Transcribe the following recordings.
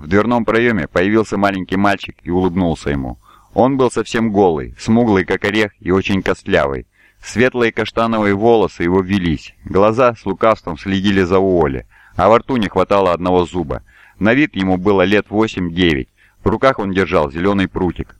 В дверном проеме появился маленький мальчик и улыбнулся ему. Он был совсем голый, смуглый как орех и очень костлявый. Светлые каштановые волосы его велись, глаза с лукавством следили за Уолли, а во рту не хватало одного зуба. На вид ему было лет 8-9. В руках он держал зеленый прутик.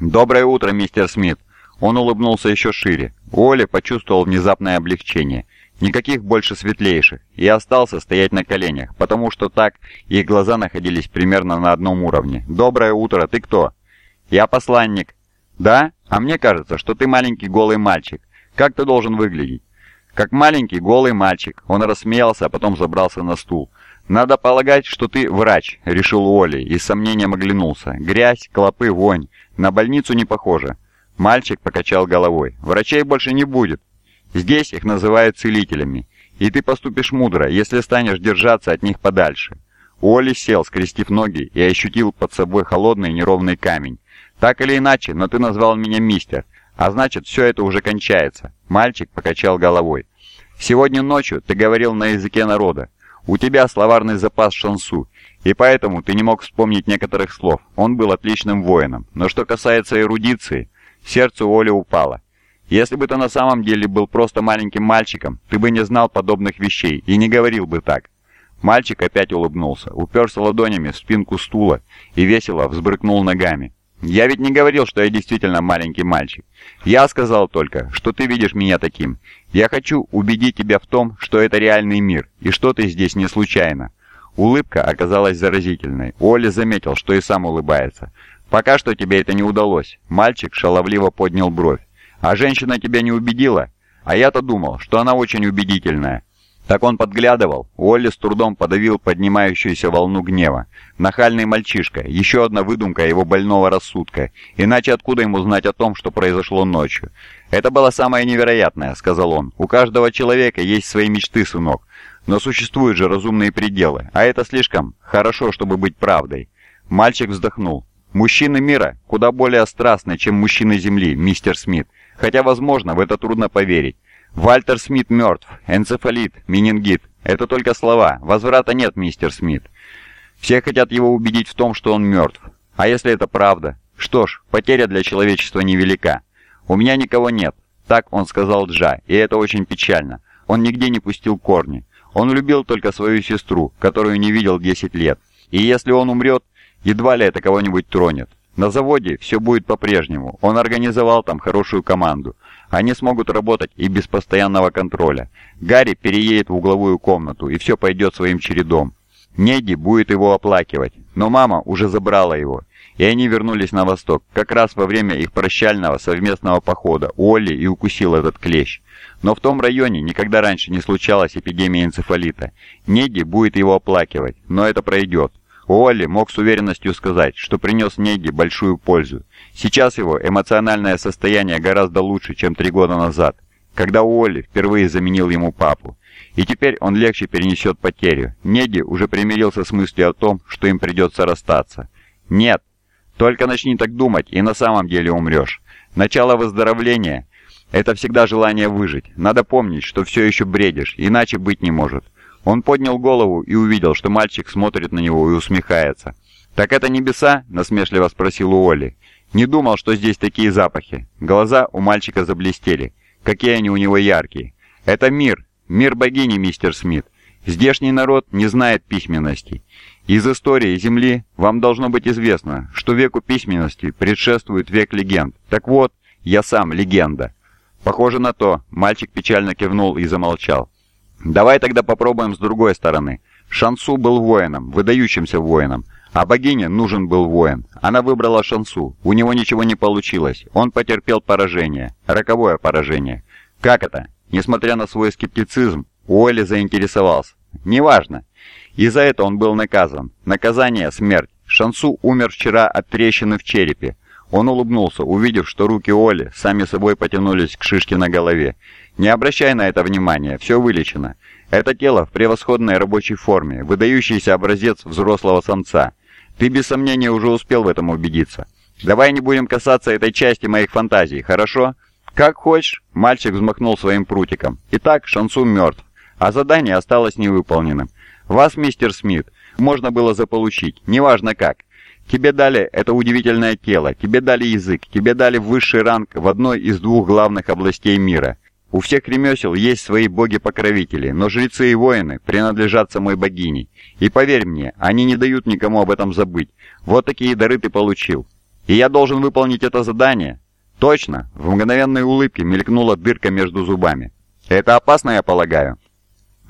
«Доброе утро, мистер Смит!» Он улыбнулся еще шире. Уолли почувствовал внезапное облегчение. Никаких больше светлейших, и остался стоять на коленях, потому что так их глаза находились примерно на одном уровне. «Доброе утро, ты кто?» «Я посланник». «Да? А мне кажется, что ты маленький голый мальчик. Как ты должен выглядеть?» «Как маленький голый мальчик». Он рассмеялся, а потом забрался на стул. «Надо полагать, что ты врач», — решил Уолли и с сомнением оглянулся. «Грязь, клопы, вонь. На больницу не похоже». Мальчик покачал головой. «Врачей больше не будет. Здесь их называют целителями. И ты поступишь мудро, если станешь держаться от них подальше». Уолли сел, скрестив ноги, и ощутил под собой холодный неровный камень. «Так или иначе, но ты назвал меня мистер, а значит, все это уже кончается». Мальчик покачал головой. «Сегодня ночью ты говорил на языке народа. У тебя словарный запас шансу, и поэтому ты не мог вспомнить некоторых слов. Он был отличным воином. Но что касается эрудиции, сердце Оли упало. Если бы ты на самом деле был просто маленьким мальчиком, ты бы не знал подобных вещей и не говорил бы так. Мальчик опять улыбнулся, уперся ладонями в спинку стула и весело взбрыкнул ногами. «Я ведь не говорил, что я действительно маленький мальчик. Я сказал только, что ты видишь меня таким. Я хочу убедить тебя в том, что это реальный мир, и что ты здесь не случайно». Улыбка оказалась заразительной. Оля заметил, что и сам улыбается. «Пока что тебе это не удалось». Мальчик шаловливо поднял бровь. «А женщина тебя не убедила? А я-то думал, что она очень убедительная». Так он подглядывал. Уолли с трудом подавил поднимающуюся волну гнева. Нахальный мальчишка, еще одна выдумка его больного рассудка. Иначе откуда ему знать о том, что произошло ночью? «Это было самое невероятное», — сказал он. «У каждого человека есть свои мечты, сынок. Но существуют же разумные пределы, а это слишком хорошо, чтобы быть правдой». Мальчик вздохнул. «Мужчины мира куда более страстны, чем мужчины Земли, мистер Смит. Хотя, возможно, в это трудно поверить. Вальтер Смит мертв. Энцефалит, менингит. Это только слова. Возврата нет, мистер Смит. Все хотят его убедить в том, что он мертв. А если это правда? Что ж, потеря для человечества невелика. У меня никого нет. Так он сказал Джа, и это очень печально. Он нигде не пустил корни. Он любил только свою сестру, которую не видел 10 лет. И если он умрет, едва ли это кого-нибудь тронет. На заводе все будет по-прежнему. Он организовал там хорошую команду. Они смогут работать и без постоянного контроля. Гарри переедет в угловую комнату, и все пойдет своим чередом. Неди будет его оплакивать, но мама уже забрала его, и они вернулись на восток, как раз во время их прощального совместного похода. Олли и укусил этот клещ. Но в том районе никогда раньше не случалась эпидемия энцефалита. Неди будет его оплакивать, но это пройдет. Уолли мог с уверенностью сказать, что принес Неги большую пользу. Сейчас его эмоциональное состояние гораздо лучше, чем три года назад, когда Уолли впервые заменил ему папу. И теперь он легче перенесет потерю. Неги уже примирился с мыслью о том, что им придется расстаться. Нет, только начни так думать, и на самом деле умрешь. Начало выздоровления – это всегда желание выжить. Надо помнить, что все еще бредишь, иначе быть не может. Он поднял голову и увидел, что мальчик смотрит на него и усмехается. «Так это небеса?» – насмешливо спросил Уолли. «Не думал, что здесь такие запахи». Глаза у мальчика заблестели. Какие они у него яркие. «Это мир. Мир богини, мистер Смит. Здешний народ не знает письменности. Из истории Земли вам должно быть известно, что веку письменности предшествует век легенд. Так вот, я сам легенда». Похоже на то. Мальчик печально кивнул и замолчал. Давай тогда попробуем с другой стороны. Шансу был воином, выдающимся воином, а богине нужен был воин. Она выбрала Шансу, у него ничего не получилось, он потерпел поражение, роковое поражение. Как это? Несмотря на свой скептицизм, Уолли заинтересовался. Неважно. И за это он был наказан. Наказание – смерть. Шансу умер вчера от трещины в черепе. Он улыбнулся, увидев, что руки Оли сами собой потянулись к шишке на голове. «Не обращай на это внимания, все вылечено. Это тело в превосходной рабочей форме, выдающийся образец взрослого самца. Ты без сомнения уже успел в этом убедиться. Давай не будем касаться этой части моих фантазий, хорошо?» «Как хочешь», — мальчик взмахнул своим прутиком. «Итак, Шансу мертв, а задание осталось невыполненным. Вас, мистер Смит, можно было заполучить, неважно как. Тебе дали это удивительное тело, тебе дали язык, тебе дали высший ранг в одной из двух главных областей мира. У всех ремесел есть свои боги-покровители, но жрецы и воины принадлежат самой богине. И поверь мне, они не дают никому об этом забыть. Вот такие дары ты получил. И я должен выполнить это задание? Точно. В мгновенной улыбке мелькнула дырка между зубами. Это опасно, я полагаю?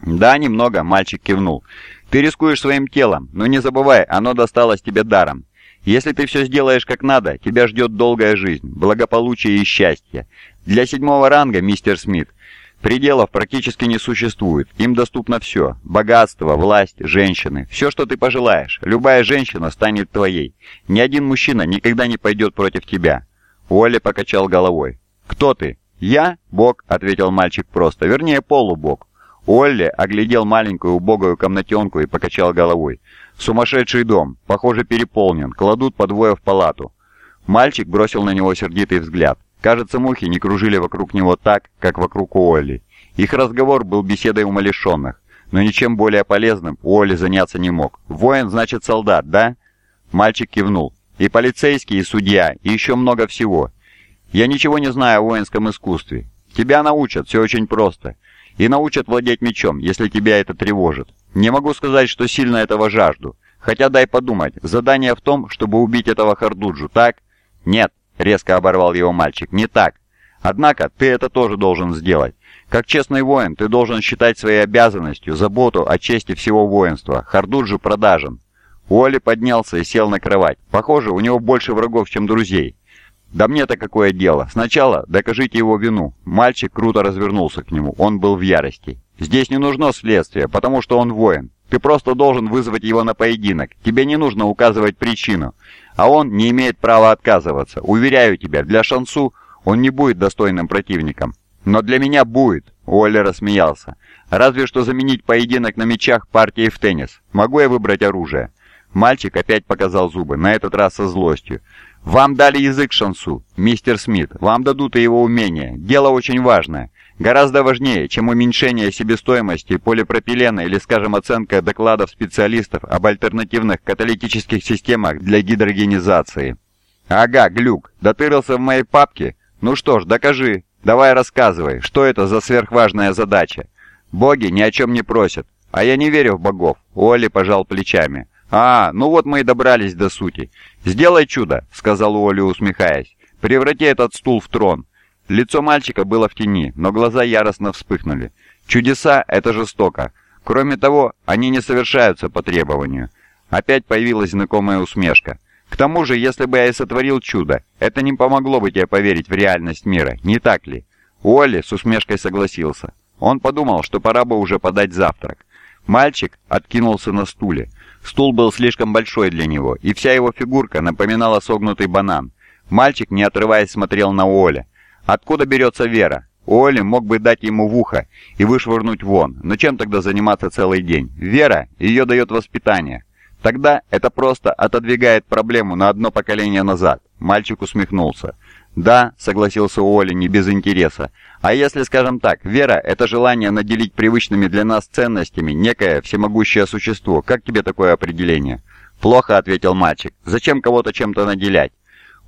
Да, немного, мальчик кивнул. Ты рискуешь своим телом, но не забывай, оно досталось тебе даром. Если ты все сделаешь как надо, тебя ждет долгая жизнь, благополучие и счастье. Для седьмого ранга, мистер Смит, пределов практически не существует. Им доступно все. Богатство, власть, женщины. Все, что ты пожелаешь. Любая женщина станет твоей. Ни один мужчина никогда не пойдет против тебя. Уолли покачал головой. «Кто ты?» «Я? Бог», — ответил мальчик просто. «Вернее, полубог. Олли оглядел маленькую убогую комнатенку и покачал головой. «Сумасшедший дом. Похоже, переполнен. Кладут по двое в палату». Мальчик бросил на него сердитый взгляд. Кажется, мухи не кружили вокруг него так, как вокруг Олли. Их разговор был беседой умалишенных, но ничем более полезным Олли заняться не мог. «Воин значит солдат, да?» Мальчик кивнул. «И полицейский, и судья, и еще много всего. Я ничего не знаю о воинском искусстве. Тебя научат, все очень просто и научат владеть мечом, если тебя это тревожит. Не могу сказать, что сильно этого жажду. Хотя дай подумать, задание в том, чтобы убить этого Хардуджу, так? Нет, резко оборвал его мальчик, не так. Однако ты это тоже должен сделать. Как честный воин, ты должен считать своей обязанностью заботу о чести всего воинства. Хардуджу продажен. Уолли поднялся и сел на кровать. Похоже, у него больше врагов, чем друзей. «Да мне-то какое дело? Сначала докажите его вину». Мальчик круто развернулся к нему. Он был в ярости. «Здесь не нужно следствие, потому что он воин. Ты просто должен вызвать его на поединок. Тебе не нужно указывать причину. А он не имеет права отказываться. Уверяю тебя, для Шансу он не будет достойным противником. Но для меня будет», — Уоллер рассмеялся. «Разве что заменить поединок на мечах партией в теннис. Могу я выбрать оружие?» Мальчик опять показал зубы, на этот раз со злостью. «Вам дали язык, Шансу, мистер Смит. Вам дадут и его умения. Дело очень важное. Гораздо важнее, чем уменьшение себестоимости полипропилена или, скажем, оценка докладов специалистов об альтернативных каталитических системах для гидрогенизации». «Ага, глюк, дотырился в моей папке? Ну что ж, докажи. Давай рассказывай, что это за сверхважная задача. Боги ни о чем не просят. А я не верю в богов», — Уолли пожал плечами. «А, ну вот мы и добрались до сути. Сделай чудо», — сказал Уолли, усмехаясь. «Преврати этот стул в трон». Лицо мальчика было в тени, но глаза яростно вспыхнули. «Чудеса — это жестоко. Кроме того, они не совершаются по требованию». Опять появилась знакомая усмешка. «К тому же, если бы я и сотворил чудо, это не помогло бы тебе поверить в реальность мира, не так ли?» Уолли с усмешкой согласился. Он подумал, что пора бы уже подать завтрак. Мальчик откинулся на стуле. Стул был слишком большой для него, и вся его фигурка напоминала согнутый банан. Мальчик, не отрываясь, смотрел на Оля. Откуда берется вера? Оли мог бы дать ему в ухо и вышвырнуть вон, но чем тогда заниматься целый день? Вера, ее дает воспитание. Тогда это просто отодвигает проблему на одно поколение назад. Мальчик усмехнулся. «Да», — согласился Уолли не без интереса. «А если, скажем так, вера — это желание наделить привычными для нас ценностями некое всемогущее существо, как тебе такое определение?» «Плохо», — ответил мальчик. «Зачем кого-то чем-то наделять?»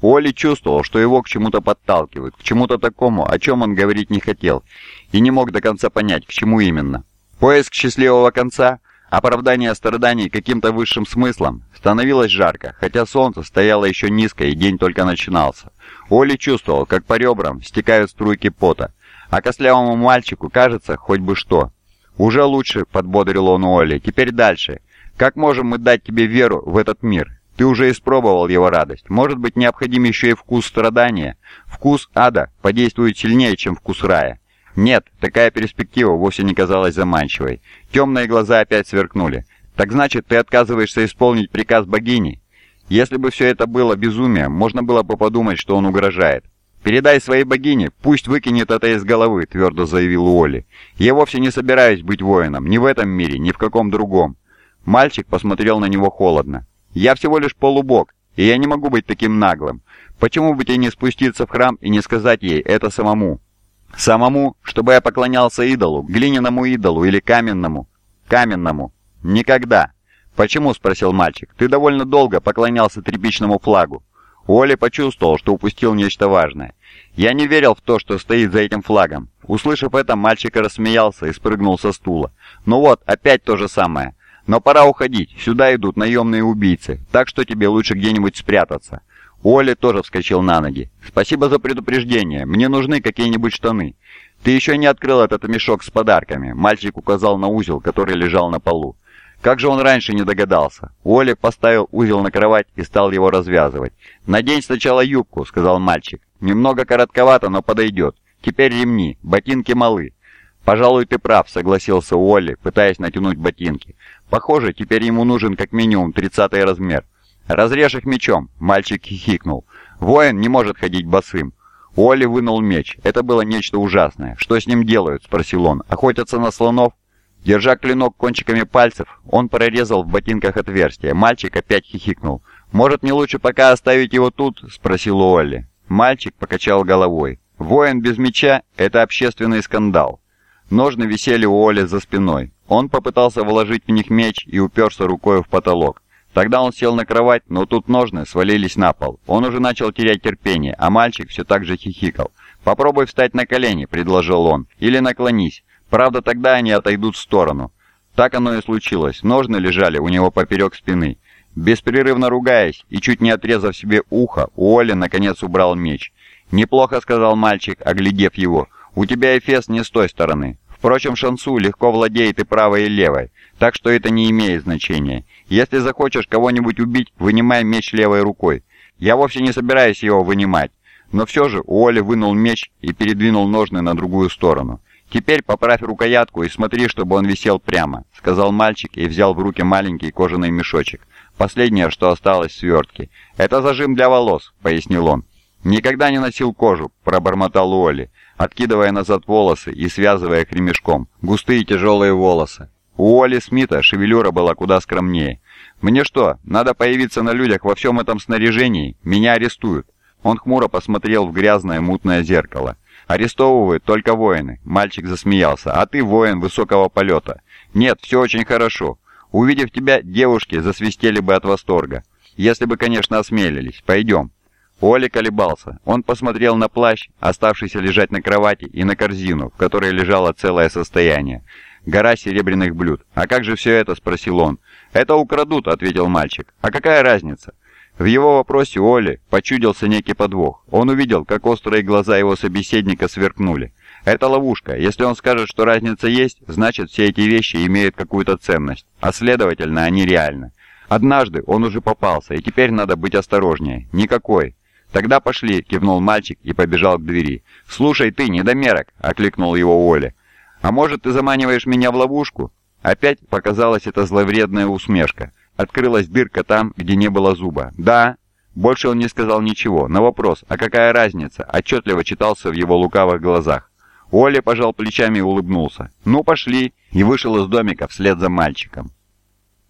Уолли чувствовал, что его к чему-то подталкивают, к чему-то такому, о чем он говорить не хотел, и не мог до конца понять, к чему именно. Поиск счастливого конца — Оправдание страданий каким-то высшим смыслом. Становилось жарко, хотя солнце стояло еще низко и день только начинался. Оли чувствовал, как по ребрам стекают струйки пота. А кослявому мальчику кажется хоть бы что. «Уже лучше», — подбодрил он Оли. «Теперь дальше. Как можем мы дать тебе веру в этот мир? Ты уже испробовал его радость. Может быть, необходим еще и вкус страдания? Вкус ада подействует сильнее, чем вкус рая. Нет, такая перспектива вовсе не казалась заманчивой. Темные глаза опять сверкнули. «Так значит, ты отказываешься исполнить приказ богини?» Если бы все это было безумием, можно было бы подумать, что он угрожает. «Передай своей богине, пусть выкинет это из головы», — твердо заявил Уолли. «Я вовсе не собираюсь быть воином, ни в этом мире, ни в каком другом». Мальчик посмотрел на него холодно. «Я всего лишь полубог, и я не могу быть таким наглым. Почему бы тебе не спуститься в храм и не сказать ей это самому?» Самому, чтобы я поклонялся идолу, глиняному идолу или каменному? Каменному. Никогда. «Почему?» – спросил мальчик. «Ты довольно долго поклонялся тряпичному флагу». Уолли почувствовал, что упустил нечто важное. «Я не верил в то, что стоит за этим флагом». Услышав это, мальчик рассмеялся и спрыгнул со стула. «Ну вот, опять то же самое. Но пора уходить. Сюда идут наемные убийцы, так что тебе лучше где-нибудь спрятаться». Уолли тоже вскочил на ноги. «Спасибо за предупреждение. Мне нужны какие-нибудь штаны». «Ты еще не открыл этот мешок с подарками», — мальчик указал на узел, который лежал на полу. Как же он раньше не догадался? Уолли поставил узел на кровать и стал его развязывать. «Надень сначала юбку», — сказал мальчик. «Немного коротковато, но подойдет. Теперь ремни. Ботинки малы». «Пожалуй, ты прав», — согласился Уолли, пытаясь натянуть ботинки. «Похоже, теперь ему нужен как минимум тридцатый размер». «Разрежь их мечом», — мальчик хихикнул. «Воин не может ходить босым». Уолли вынул меч. Это было нечто ужасное. «Что с ним делают?» — спросил он. «Охотятся на слонов?» Держа клинок кончиками пальцев, он прорезал в ботинках отверстие. Мальчик опять хихикнул. «Может, не лучше пока оставить его тут?» — спросил Уолли. Мальчик покачал головой. «Воин без меча — это общественный скандал». Ножны висели у Оли за спиной. Он попытался вложить в них меч и уперся рукой в потолок. Тогда он сел на кровать, но тут ножны свалились на пол. Он уже начал терять терпение, а мальчик все так же хихикал. «Попробуй встать на колени», — предложил он, — «или наклонись. Правда, тогда они отойдут в сторону. Так оно и случилось. Ножны лежали у него поперек спины. Беспрерывно ругаясь и чуть не отрезав себе ухо, Уолли наконец убрал меч. «Неплохо», — сказал мальчик, оглядев его. «У тебя эфес не с той стороны. Впрочем, Шансу легко владеет и правой, и левой, так что это не имеет значения. Если захочешь кого-нибудь убить, вынимай меч левой рукой. Я вовсе не собираюсь его вынимать». Но все же Уолли вынул меч и передвинул ножны на другую сторону. «Теперь поправь рукоятку и смотри, чтобы он висел прямо», — сказал мальчик и взял в руки маленький кожаный мешочек. Последнее, что осталось в свертке. «Это зажим для волос», — пояснил он. «Никогда не носил кожу», — пробормотал Уолли, откидывая назад волосы и связывая их ремешком. Густые тяжелые волосы. У Уолли Смита шевелюра была куда скромнее. «Мне что, надо появиться на людях во всем этом снаряжении? Меня арестуют». Он хмуро посмотрел в грязное мутное зеркало. «Арестовывают только воины», — мальчик засмеялся. «А ты воин высокого полета». «Нет, все очень хорошо. Увидев тебя, девушки засвистели бы от восторга. Если бы, конечно, осмелились. Пойдем». Оля колебался. Он посмотрел на плащ, оставшийся лежать на кровати, и на корзину, в которой лежало целое состояние. Гора серебряных блюд. «А как же все это?» — спросил он. «Это украдут», — ответил мальчик. «А какая разница?» В его вопросе Оли почудился некий подвох. Он увидел, как острые глаза его собеседника сверкнули. Это ловушка. Если он скажет, что разница есть, значит все эти вещи имеют какую-то ценность, а следовательно они реальны. Однажды он уже попался, и теперь надо быть осторожнее. Никакой. «Тогда пошли», — кивнул мальчик и побежал к двери. «Слушай ты, недомерок!» — окликнул его Оля. «А может, ты заманиваешь меня в ловушку?» Опять показалась эта зловредная усмешка. Открылась дырка там, где не было зуба. «Да». Больше он не сказал ничего. На вопрос «А какая разница?» отчетливо читался в его лукавых глазах. Оля пожал плечами и улыбнулся. «Ну, пошли!» и вышел из домика вслед за мальчиком.